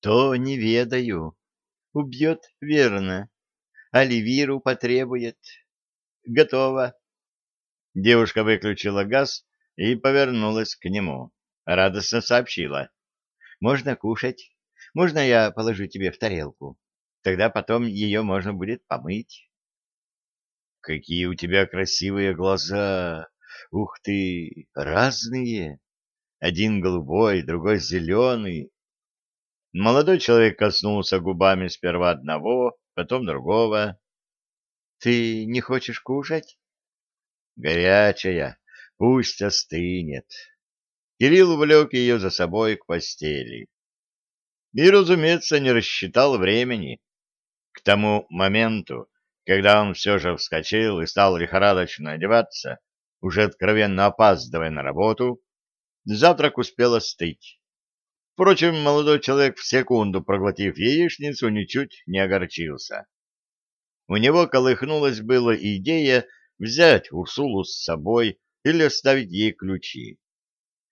То не ведаю. Убьет, верно. Оливиру потребует. Готово. Девушка выключила газ и повернулась к нему. Радостно сообщила. Можно кушать. Можно я положу тебе в тарелку? Тогда потом ее можно будет помыть. Какие у тебя красивые глаза! Ух ты, разные! Один голубой, другой зеленый. Молодой человек коснулся губами сперва одного, потом другого. — Ты не хочешь кушать? — Горячая, пусть остынет. Кирилл увлек ее за собой к постели. И, разумеется, не рассчитал времени. К тому моменту, когда он все же вскочил и стал лихорадочно одеваться, уже откровенно опаздывая на работу, завтрак успел остыть. Впрочем, молодой человек в секунду, проглотив яичницу, ничуть не огорчился. У него колыхнулась была идея взять Урсулу с собой или оставить ей ключи.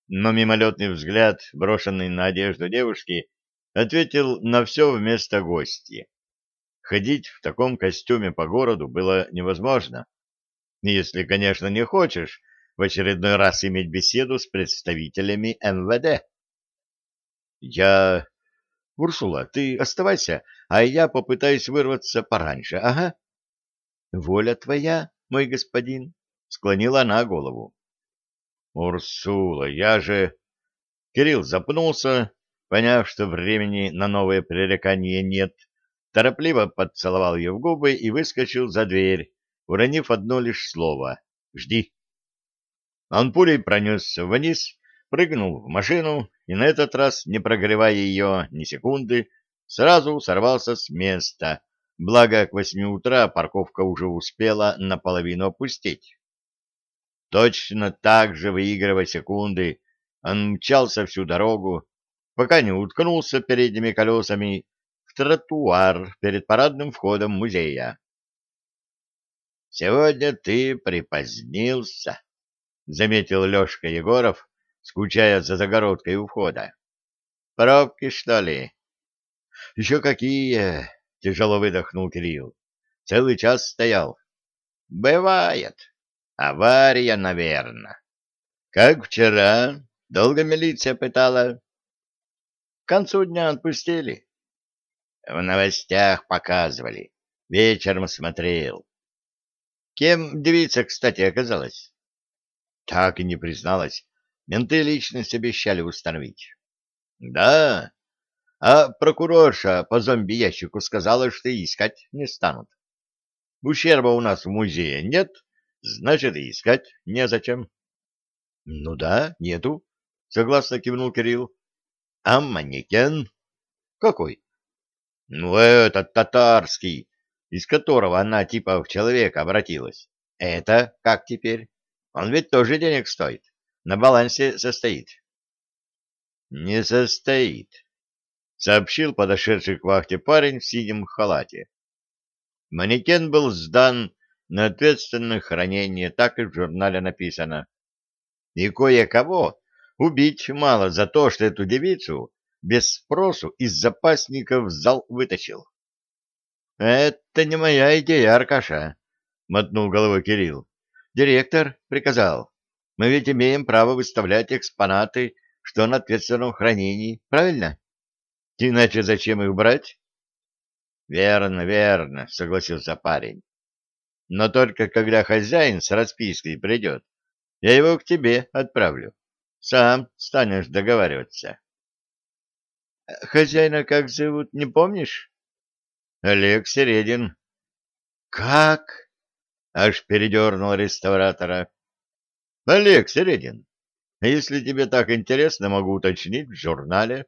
Но мимолетный взгляд, брошенный на одежду девушки, ответил на все вместо гостя. Ходить в таком костюме по городу было невозможно. Если, конечно, не хочешь в очередной раз иметь беседу с представителями МВД. Я... Урсула, ты оставайся, а я попытаюсь вырваться пораньше, ага. Воля твоя, мой господин, склонила она голову. Урсула, я же... Кирилл запнулся, поняв, что времени на новое пререкание нет, торопливо поцеловал ее в губы и выскочил за дверь, уронив одно лишь слово «Жди». Он пулей пронесся вниз, прыгнул в машину и на этот раз, не прогревая ее ни секунды, сразу сорвался с места, благо к восьми утра парковка уже успела наполовину опустить. Точно так же, выигрывая секунды, он мчался всю дорогу, пока не уткнулся передними колесами в тротуар перед парадным входом музея. «Сегодня ты припозднился», — заметил Лешка Егоров, скучая за загородкой у входа. «Пробки, что ли?» «Еще какие!» — тяжело выдохнул Кирилл. «Целый час стоял». «Бывает. Авария, наверное. Как вчера? Долго милиция пытала?» «К концу дня отпустили». «В новостях показывали. Вечером смотрел». «Кем девица, кстати, оказалась?» «Так и не призналась. Менты личность обещали установить. Да, а прокурорша по зомби-ящику сказала, что искать не станут. Ущерба у нас в музее нет, значит, и искать незачем. Ну да, нету, согласно кивнул Кирилл. А манекен? Какой? Ну, этот татарский, из которого она типа в человека обратилась. Это как теперь? Он ведь тоже денег стоит на балансе состоит. — Не состоит, — сообщил подошедший к вахте парень в синем халате. Манекен был сдан на ответственное хранение, так и в журнале написано. И кое-кого убить мало за то, что эту девицу без спросу из запасников в зал вытащил. — Это не моя идея, Аркаша, — мотнул головой Кирилл. — Директор приказал. Мы ведь имеем право выставлять экспонаты, что на ответственном хранении, правильно? Иначе зачем их брать? Верно, верно, согласился парень. Но только когда хозяин с распиской придет, я его к тебе отправлю. Сам станешь договариваться. Хозяина как зовут, не помнишь? Олег Середин. Как? Аж передернул реставратора. Олег Середин, если тебе так интересно, могу уточнить в журнале.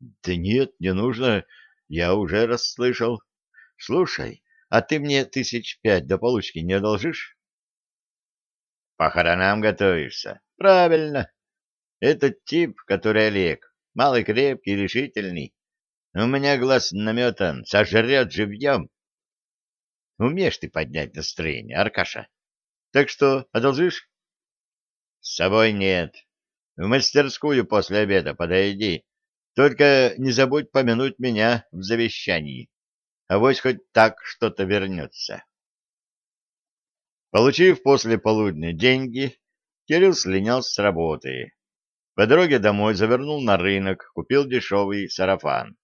Да нет, не нужно, я уже расслышал. Слушай, а ты мне тысяч пять до получки не одолжишь? Похоронам готовишься. Правильно. Этот тип, который Олег, малый, крепкий, решительный. У меня глаз наметан, сожрет живьем. Умеешь ты поднять настроение, Аркаша. Так что, одолжишь? С собой нет. В мастерскую после обеда подойди. Только не забудь помянуть меня в завещании. а Авось хоть так что-то вернется. Получив после полудня деньги, Кирилл слинял с работы. По дороге домой завернул на рынок, купил дешевый сарафан.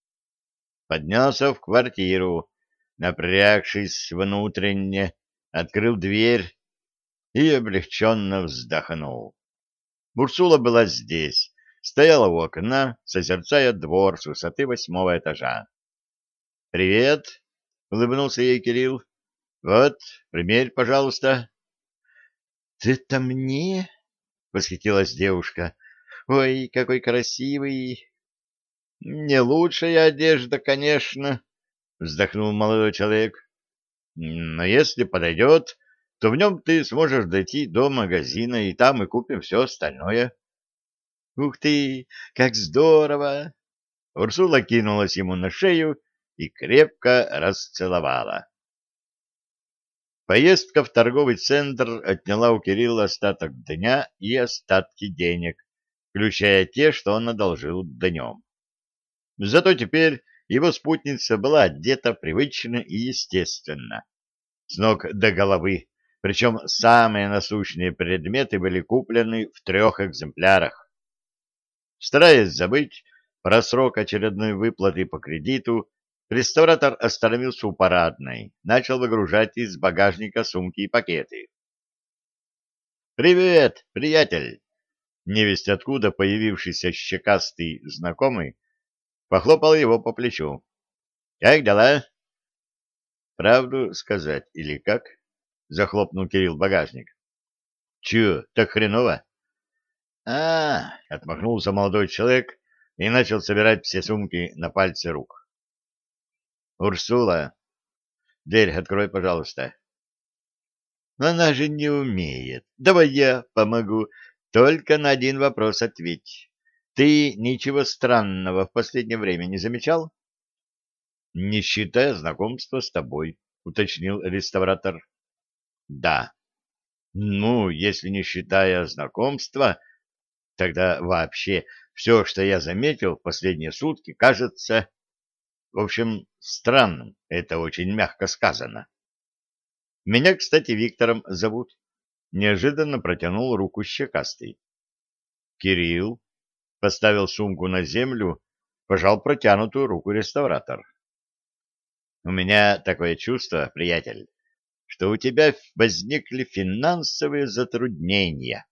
Поднялся в квартиру, напрягшись внутренне, открыл дверь и облегченно вздохнул. Бурсула была здесь, стояла у окна, созерцая двор с высоты восьмого этажа. «Привет!» — улыбнулся ей Кирилл. «Вот, примерь, пожалуйста». «Ты-то мне?» — восхитилась девушка. «Ой, какой красивый!» «Не лучшая одежда, конечно», — вздохнул молодой человек. «Но если подойдет, то в нем ты сможешь дойти до магазина, и там мы купим все остальное. — Ух ты, как здорово! Урсула кинулась ему на шею и крепко расцеловала. Поездка в торговый центр отняла у Кирилла остаток дня и остатки денег, включая те, что он одолжил днем. Зато теперь его спутница была одета привычно и естественно, с ног до головы, причем самые насущные предметы были куплены в трех экземплярах. Стараясь забыть про срок очередной выплаты по кредиту, реставратор остановился у парадной, начал выгружать из багажника сумки и пакеты. «Привет, приятель!» Невесть откуда появившийся щекастый знакомый похлопал его по плечу. «Как дела?» «Правду сказать или как?» Захлопнул Кирилл багажник. Че, так хреново? А, отмахнулся молодой человек и начал собирать все сумки на пальцы рук. Урсула, дверь открой, пожалуйста. Она же не умеет. Давай я помогу. Только на один вопрос ответь. Ты ничего странного в последнее время не замечал? Не считая знакомства с тобой, уточнил реставратор. Да. Ну, если не считая знакомства, тогда вообще все, что я заметил в последние сутки, кажется... В общем, странным. Это очень мягко сказано. Меня, кстати, Виктором зовут. Неожиданно протянул руку щекастый. Кирилл поставил сумку на землю, пожал протянутую руку реставратор. У меня такое чувство, приятель, что у тебя возникли финансовые затруднения.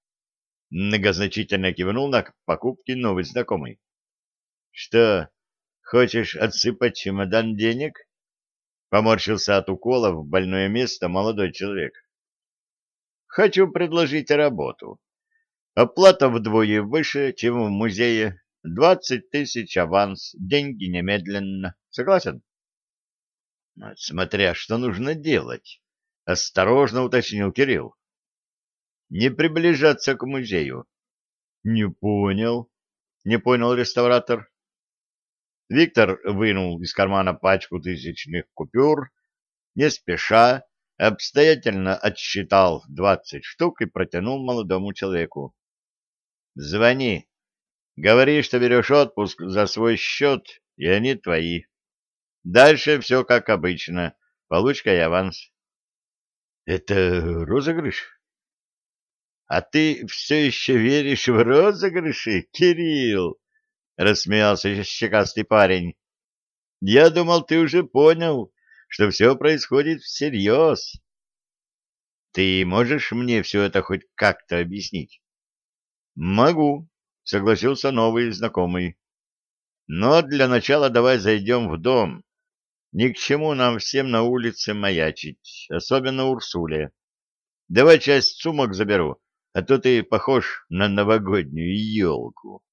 Многозначительно кивнул на покупки новый знакомый. Что, хочешь отсыпать чемодан денег? Поморщился от укола в больное место молодой человек. Хочу предложить работу. Оплата вдвое выше, чем в музее. Двадцать тысяч аванс, деньги немедленно. Согласен? Смотря что нужно делать. — осторожно уточнил Кирилл. «Не приближаться к музею». «Не понял», — не понял реставратор. Виктор вынул из кармана пачку тысячных купюр, не спеша, обстоятельно отсчитал двадцать штук и протянул молодому человеку. «Звони. Говори, что берешь отпуск за свой счет, и они твои. Дальше все как обычно. Получка и аванс». Это розыгрыш? А ты все еще веришь в розыгрыши, Кирилл? Рассмеялся щекастый парень. Я думал, ты уже понял, что все происходит всерьез. Ты можешь мне все это хоть как-то объяснить? Могу, согласился новый знакомый. Но для начала давай зайдем в дом. Ни к чему нам всем на улице маячить, особенно Урсуле. Давай часть сумок заберу, а то ты похож на новогоднюю елку.